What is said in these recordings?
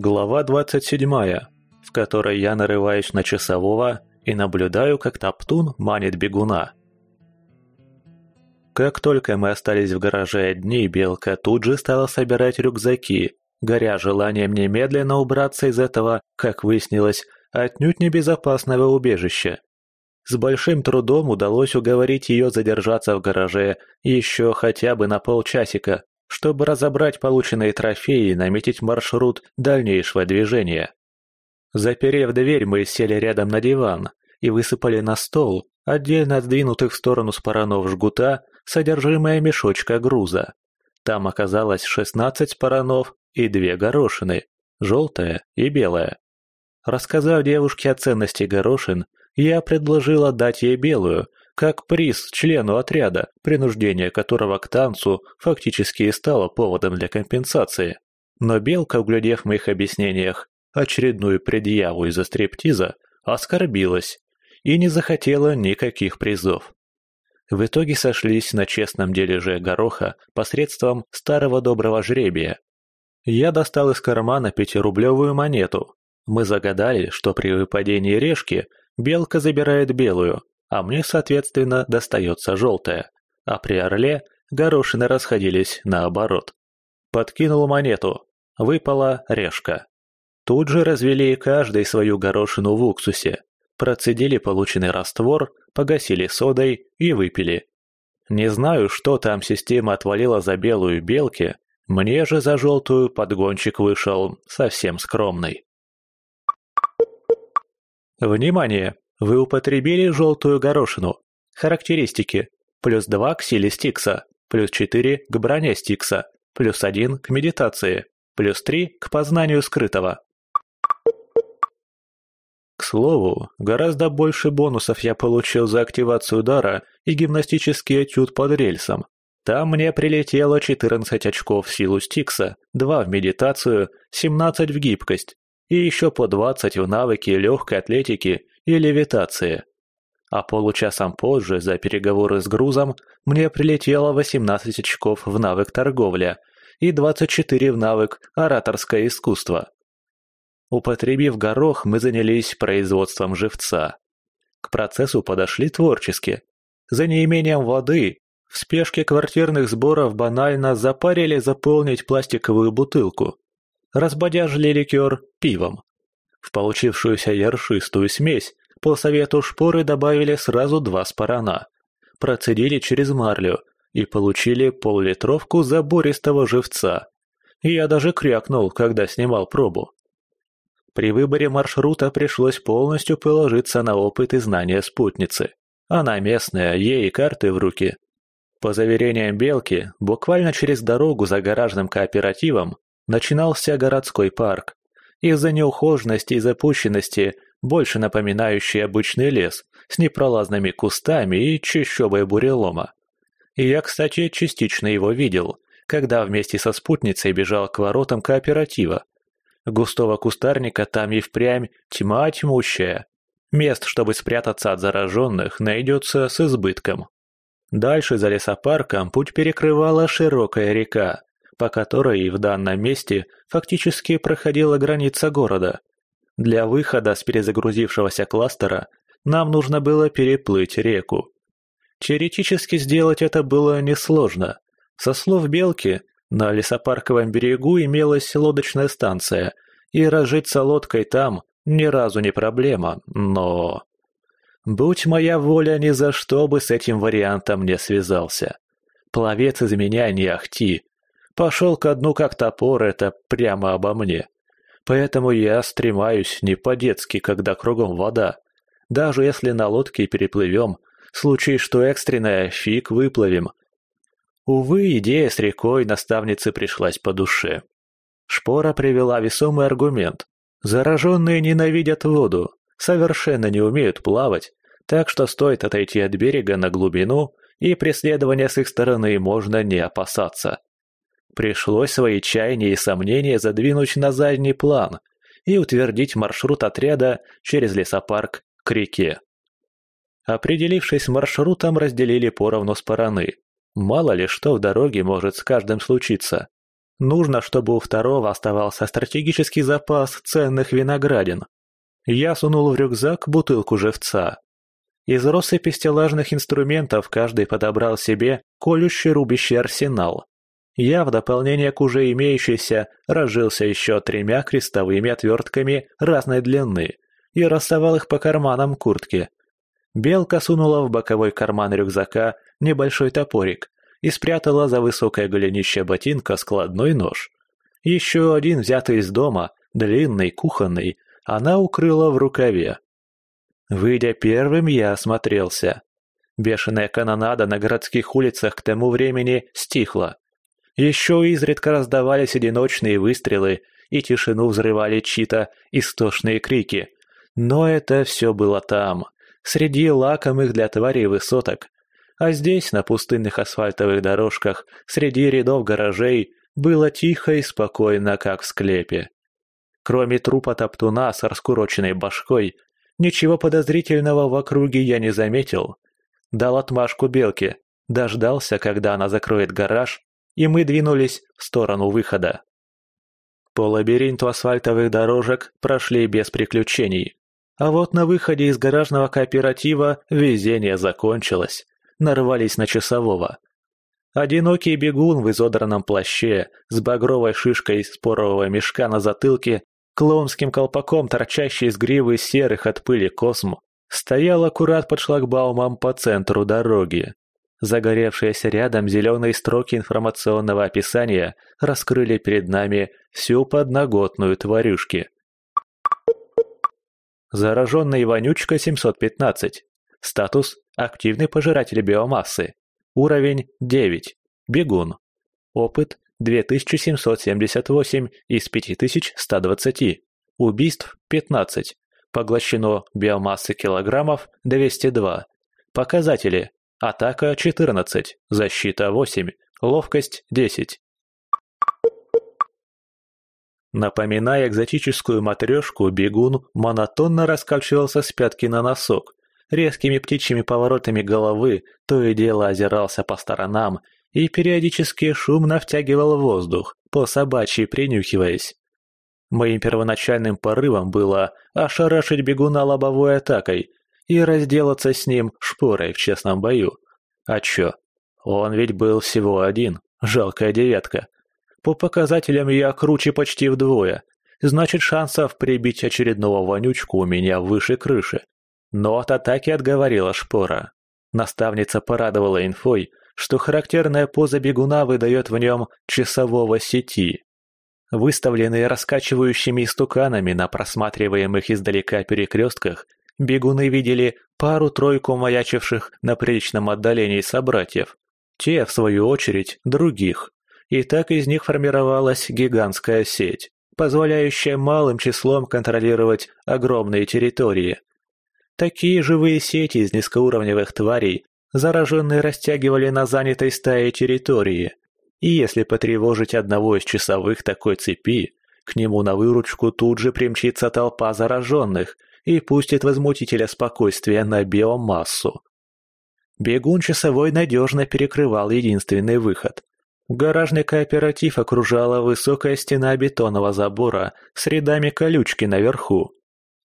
Глава 27, в которой я нарываюсь на часового и наблюдаю, как Топтун манит бегуна. Как только мы остались в гараже одни, Белка тут же стала собирать рюкзаки, горя желанием немедленно убраться из этого, как выяснилось, отнюдь небезопасного убежища. С большим трудом удалось уговорить ее задержаться в гараже еще хотя бы на полчасика, чтобы разобрать полученные трофеи и наметить маршрут дальнейшего движения. Заперев дверь, мы сели рядом на диван и высыпали на стол, отдельно сдвинутых в сторону спаранов жгута, содержимое мешочка груза. Там оказалось 16 спаранов и две горошины, желтая и белая. Рассказав девушке о ценности горошин, я предложил отдать ей белую, как приз члену отряда, принуждение которого к танцу фактически и стало поводом для компенсации. Но Белка, углядев в моих объяснениях очередную предъяву из-за стриптиза, оскорбилась и не захотела никаких призов. В итоге сошлись на честном дележе гороха посредством старого доброго жребия. Я достал из кармана пятирублевую монету. Мы загадали, что при выпадении решки белка забирает белую, а мне, соответственно, достается желтая, а при орле горошины расходились наоборот. Подкинул монету, выпала решка. Тут же развели каждый свою горошину в уксусе, процедили полученный раствор, погасили содой и выпили. Не знаю, что там система отвалила за белую белки, мне же за желтую подгончик вышел совсем скромный. Внимание! Вы употребили желтую горошину. Характеристики. Плюс 2 к силе Стикса, плюс 4 к броне Стикса, плюс 1 к медитации, плюс 3 к познанию скрытого. К слову, гораздо больше бонусов я получил за активацию дара и гимнастический этюд под рельсом. Там мне прилетело 14 очков в силу Стикса, 2 в медитацию, 17 в гибкость и еще по 20 в навыки легкой атлетики и левитации. А получасом позже, за переговоры с грузом, мне прилетело 18 очков в навык торговля и 24 в навык ораторское искусство. Употребив горох, мы занялись производством живца. К процессу подошли творчески. За неимением воды, в спешке квартирных сборов банально запарили заполнить пластиковую бутылку. Разбодяжили ликер пивом. В получившуюся яршистую смесь по совету шпоры добавили сразу два спарана. Процедили через марлю и получили поллитровку забористого живца. Я даже крякнул, когда снимал пробу. При выборе маршрута пришлось полностью положиться на опыт и знания спутницы. Она местная, ей карты в руки. По заверениям Белки, буквально через дорогу за гаражным кооперативом начинался городской парк. Из-за неухоженности и запущенности, больше напоминающий обычный лес, с непролазными кустами и чащобой бурелома. И я, кстати, частично его видел, когда вместе со спутницей бежал к воротам кооператива, Густого кустарника там и впрямь тьма тьмущая. Мест, чтобы спрятаться от зараженных, найдется с избытком. Дальше за лесопарком путь перекрывала широкая река, по которой в данном месте фактически проходила граница города. Для выхода с перезагрузившегося кластера нам нужно было переплыть реку. Теоретически сделать это было несложно. Со слов Белки, на лесопарковом берегу имелась лодочная станция, и разжиться лодкой там ни разу не проблема, но... Будь моя воля, ни за что бы с этим вариантом не связался. Пловец из меня не ахти. Пошел ко дну как топор, это прямо обо мне. Поэтому я стремаюсь не по-детски, когда кругом вода. Даже если на лодке переплывем, случай, что экстренная, фиг выплывем, Увы, идея с рекой наставнице пришлась по душе. Шпора привела весомый аргумент. Зараженные ненавидят воду, совершенно не умеют плавать, так что стоит отойти от берега на глубину, и преследования с их стороны можно не опасаться. Пришлось свои чаяния и сомнения задвинуть на задний план и утвердить маршрут отряда через лесопарк к реке. Определившись маршрутом, разделили поровну стороны. Мало ли что в дороге может с каждым случиться. Нужно, чтобы у второго оставался стратегический запас ценных виноградин. Я сунул в рюкзак бутылку живца. Из россыпи стеллажных инструментов каждый подобрал себе колющий рубящий арсенал. Я в дополнение к уже имеющейся разжился еще тремя крестовыми отвертками разной длины и расставал их по карманам куртки. Белка сунула в боковой карман рюкзака небольшой топорик и спрятала за высокое голенище ботинка складной нож. Еще один, взятый из дома, длинный, кухонный, она укрыла в рукаве. Выйдя первым, я осмотрелся. Бешеная канонада на городских улицах к тому времени стихла. Еще изредка раздавались одиночные выстрелы, и тишину взрывали чьи-то истошные крики. Но это все было там, среди лакомых для тварей высоток. А здесь, на пустынных асфальтовых дорожках, среди рядов гаражей, было тихо и спокойно, как в склепе. Кроме трупа топтуна с раскуроченной башкой, Ничего подозрительного в округе я не заметил. Дал отмашку белке, дождался, когда она закроет гараж, и мы двинулись в сторону выхода. По лабиринту асфальтовых дорожек прошли без приключений. А вот на выходе из гаражного кооператива везение закончилось. Нарвались на часового. Одинокий бегун в изодранном плаще с багровой шишкой спорового мешка на затылке клоунским колпаком, торчащий из гривы серых от пыли косм, стоял аккурат под шлагбаумом по центру дороги. Загоревшиеся рядом зеленые строки информационного описания раскрыли перед нами всю подноготную тварюшки. Зараженный вонючка 715. Статус – активный пожиратель биомассы. Уровень – 9. Бегун. Опыт 2778 из 5120, убийств 15, поглощено биомассы килограммов 202. Показатели. Атака 14, защита 8, ловкость 10. Напоминая экзотическую матрешку, бегун монотонно раскачивался с пятки на носок, резкими птичьими поворотами головы то и дело озирался по сторонам и периодически шумно втягивал воздух, по собачьи принюхиваясь. Моим первоначальным порывом было ошарашить бегуна лобовой атакой и разделаться с ним шпорой в честном бою. А чё? Он ведь был всего один, жалкая девятка. По показателям я круче почти вдвое, значит шансов прибить очередного вонючку у меня выше крыши. Но от атаки отговорила шпора. Наставница порадовала инфой, что характерная поза бегуна выдает в нем часового сети. Выставленные раскачивающими истуканами на просматриваемых издалека перекрестках, бегуны видели пару-тройку маячивших на приличном отдалении собратьев. Те, в свою очередь, других. И так из них формировалась гигантская сеть, позволяющая малым числом контролировать огромные территории. Такие живые сети из низкоуровневых тварей зараженные растягивали на занятой стае территории, и если потревожить одного из часовых такой цепи, к нему на выручку тут же примчится толпа зараженных и пустит возмутителя спокойствия на биомассу. Бегун часовой надежно перекрывал единственный выход. Гаражный кооператив окружала высокая стена бетонного забора с рядами колючки наверху.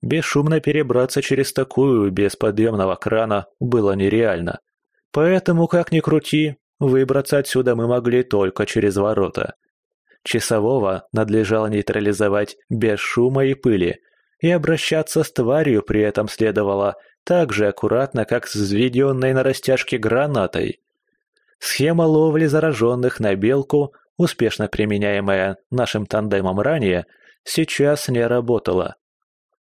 Бесшумно перебраться через такую без подъемного крана было нереально. Поэтому, как ни крути, выбраться отсюда мы могли только через ворота. Часового надлежало нейтрализовать без шума и пыли, и обращаться с тварью при этом следовало так же аккуратно, как с взведенной на растяжке гранатой. Схема ловли зараженных на белку, успешно применяемая нашим тандемом ранее, сейчас не работала.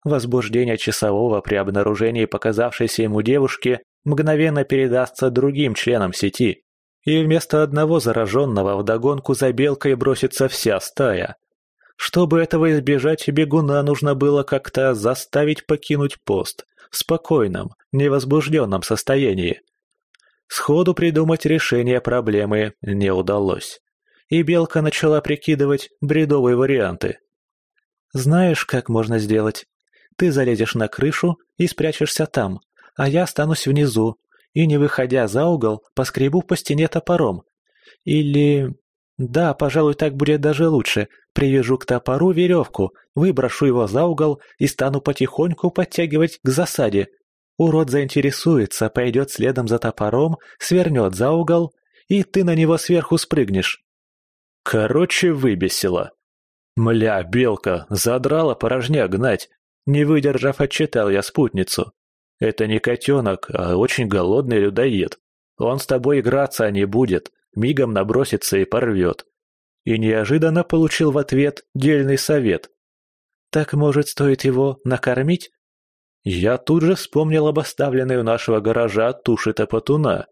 Возбуждение часового при обнаружении показавшейся ему девушки мгновенно передастся другим членам сети, и вместо одного зараженного вдогонку за белкой бросится вся стая. Чтобы этого избежать, бегуна нужно было как-то заставить покинуть пост в спокойном, невозбужденном состоянии. Сходу придумать решение проблемы не удалось, и белка начала прикидывать бредовые варианты. «Знаешь, как можно сделать? Ты залезешь на крышу и спрячешься там, а я останусь внизу и, не выходя за угол, поскребу по стене топором. Или... «Да, пожалуй, так будет даже лучше. Привяжу к топору веревку, выброшу его за угол и стану потихоньку подтягивать к засаде. Урод заинтересуется, пойдет следом за топором, свернет за угол, и ты на него сверху спрыгнешь». Короче, выбесила. Мля, белка, задрала порожня гнать. Не выдержав, отчитал я спутницу. Это не котенок, а очень голодный людоед. Он с тобой играться не будет, мигом набросится и порвет. И неожиданно получил в ответ дельный совет. «Так, может, стоит его накормить?» Я тут же вспомнил об оставленной у нашего гаража туши топотуна,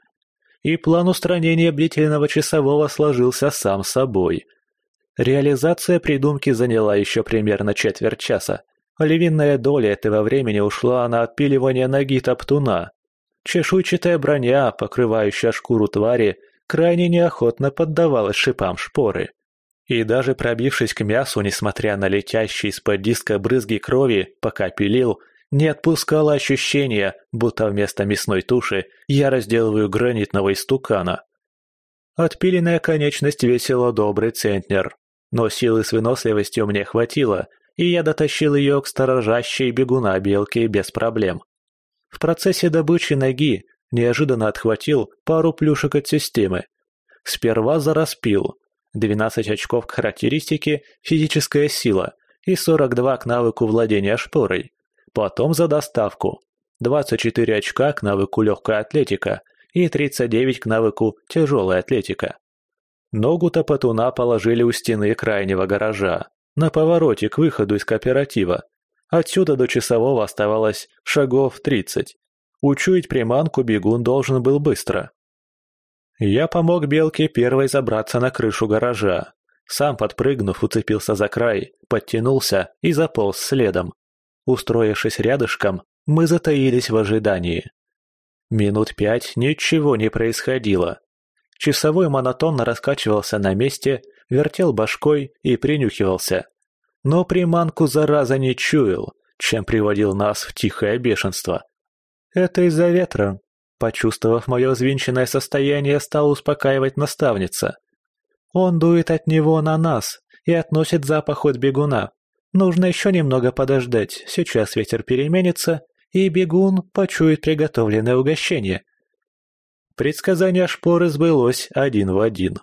и план устранения бдительного часового сложился сам собой. Реализация придумки заняла еще примерно четверть часа. Львиная доля этого времени ушла на отпиливание ноги топтуна. Чешуйчатая броня, покрывающая шкуру твари, крайне неохотно поддавалась шипам шпоры. И даже пробившись к мясу, несмотря на летящие из-под диска брызги крови, пока пилил, не отпускало ощущение, будто вместо мясной туши я разделываю гранитного истукана. Отпиленная конечность весила добрый центнер, но силы с выносливостью мне хватило, и я дотащил ее к сторожащей бегуна белки без проблем. В процессе добычи ноги неожиданно отхватил пару плюшек от системы. Сперва зараспил. 12 очков к характеристике «Физическая сила» и 42 к навыку владения шпорой. Потом за доставку. 24 очка к навыку легкая атлетика и 39 к навыку тяжелая атлетика. Ногу топотуна положили у стены крайнего гаража, на повороте к выходу из кооператива. Отсюда до часового оставалось шагов 30. Учуять приманку бегун должен был быстро. Я помог Белке первой забраться на крышу гаража. Сам, подпрыгнув, уцепился за край, подтянулся и заполз следом. Устроившись рядышком, мы затаились в ожидании. Минут пять ничего не происходило. Часовой монотонно раскачивался на месте, вертел башкой и принюхивался. Но приманку зараза не чуял, чем приводил нас в тихое бешенство. «Это из-за ветра», — почувствовав мое взвинченное состояние, стал успокаивать наставница. «Он дует от него на нас и относит запах от бегуна. Нужно еще немного подождать, сейчас ветер переменится, и бегун почует приготовленное угощение. Предсказание шпоры сбылось один в один.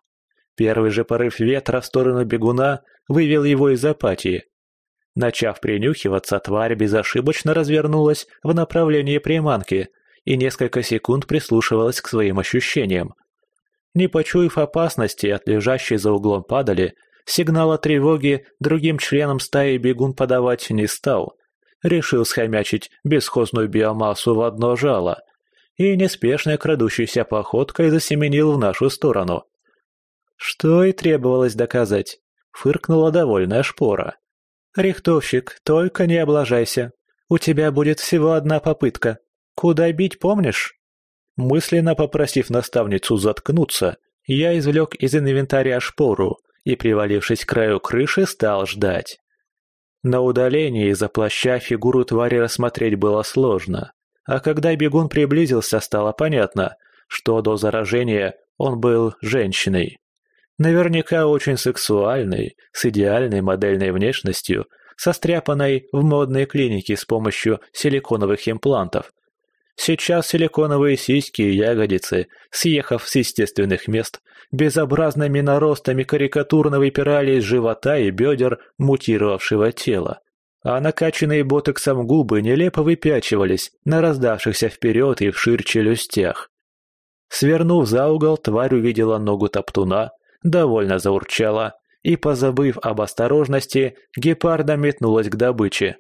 Первый же порыв ветра в сторону бегуна вывел его из апатии. Начав принюхиваться, тварь безошибочно развернулась в направлении приманки и несколько секунд прислушивалась к своим ощущениям. Не почуяв опасности от лежащей за углом падали, Сигнала тревоги другим членам стаи бегун подавать не стал. Решил схомячить бесхозную биомассу в одно жало и неспешной крадущейся походкой засеменил в нашу сторону. Что и требовалось доказать, фыркнула довольная шпора. «Рихтовщик, только не облажайся. У тебя будет всего одна попытка. Куда бить, помнишь?» Мысленно попросив наставницу заткнуться, я извлек из инвентаря шпору и, привалившись к краю крыши, стал ждать. На удалении из-за плаща фигуру твари рассмотреть было сложно, а когда бегун приблизился, стало понятно, что до заражения он был женщиной. Наверняка очень сексуальной, с идеальной модельной внешностью, состряпанной в модной клинике с помощью силиконовых имплантов. Сейчас силиконовые сиськи и ягодицы, съехав с естественных мест, безобразными наростами карикатурно выпирали из живота и бедер мутировавшего тела. А накачанные ботоксом губы нелепо выпячивались на раздавшихся вперед и вширь челюстях. Свернув за угол, тварь увидела ногу топтуна, довольно заурчала и, позабыв об осторожности, гепарда метнулась к добыче.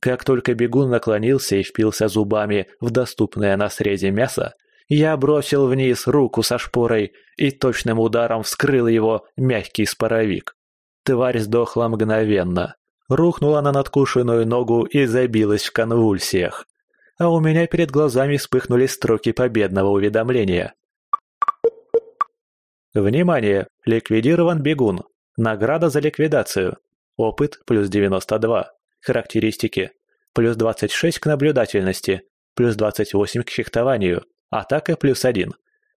Как только бегун наклонился и впился зубами в доступное на срезе мясо, я бросил вниз руку со шпорой и точным ударом вскрыл его мягкий споровик. Тварь сдохла мгновенно. Рухнула на надкушенную ногу и забилась в конвульсиях. А у меня перед глазами вспыхнули строки победного уведомления. Внимание! Ликвидирован бегун. Награда за ликвидацию. Опыт плюс 92. Характеристики. Плюс 26 к наблюдательности. Плюс 28 к фехтованию. Атака плюс один.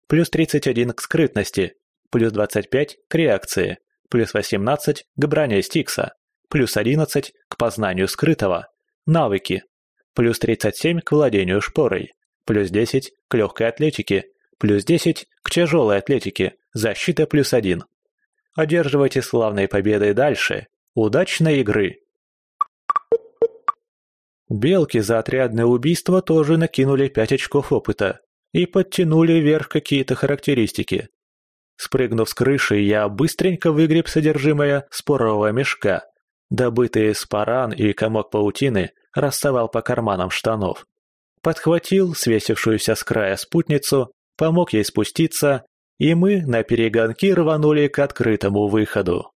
Плюс 31 к скрытности. плюс 25 к реакции, плюс 18 к броне Стикса, плюс 11 к познанию скрытого, навыки, плюс 37 к владению шпорой, плюс 10 к легкой атлетике, плюс 10 к тяжелой атлетике, защита плюс 1. Одерживайте славной победой дальше. Удачной игры! Белки за отрядное убийство тоже накинули 5 очков опыта и подтянули вверх какие-то характеристики. Спрыгнув с крыши, я быстренько выгреб содержимое спорового мешка. Добытые спаран и комок паутины рассовал по карманам штанов. Подхватил свесившуюся с края спутницу, помог ей спуститься, и мы на перегонки рванули к открытому выходу.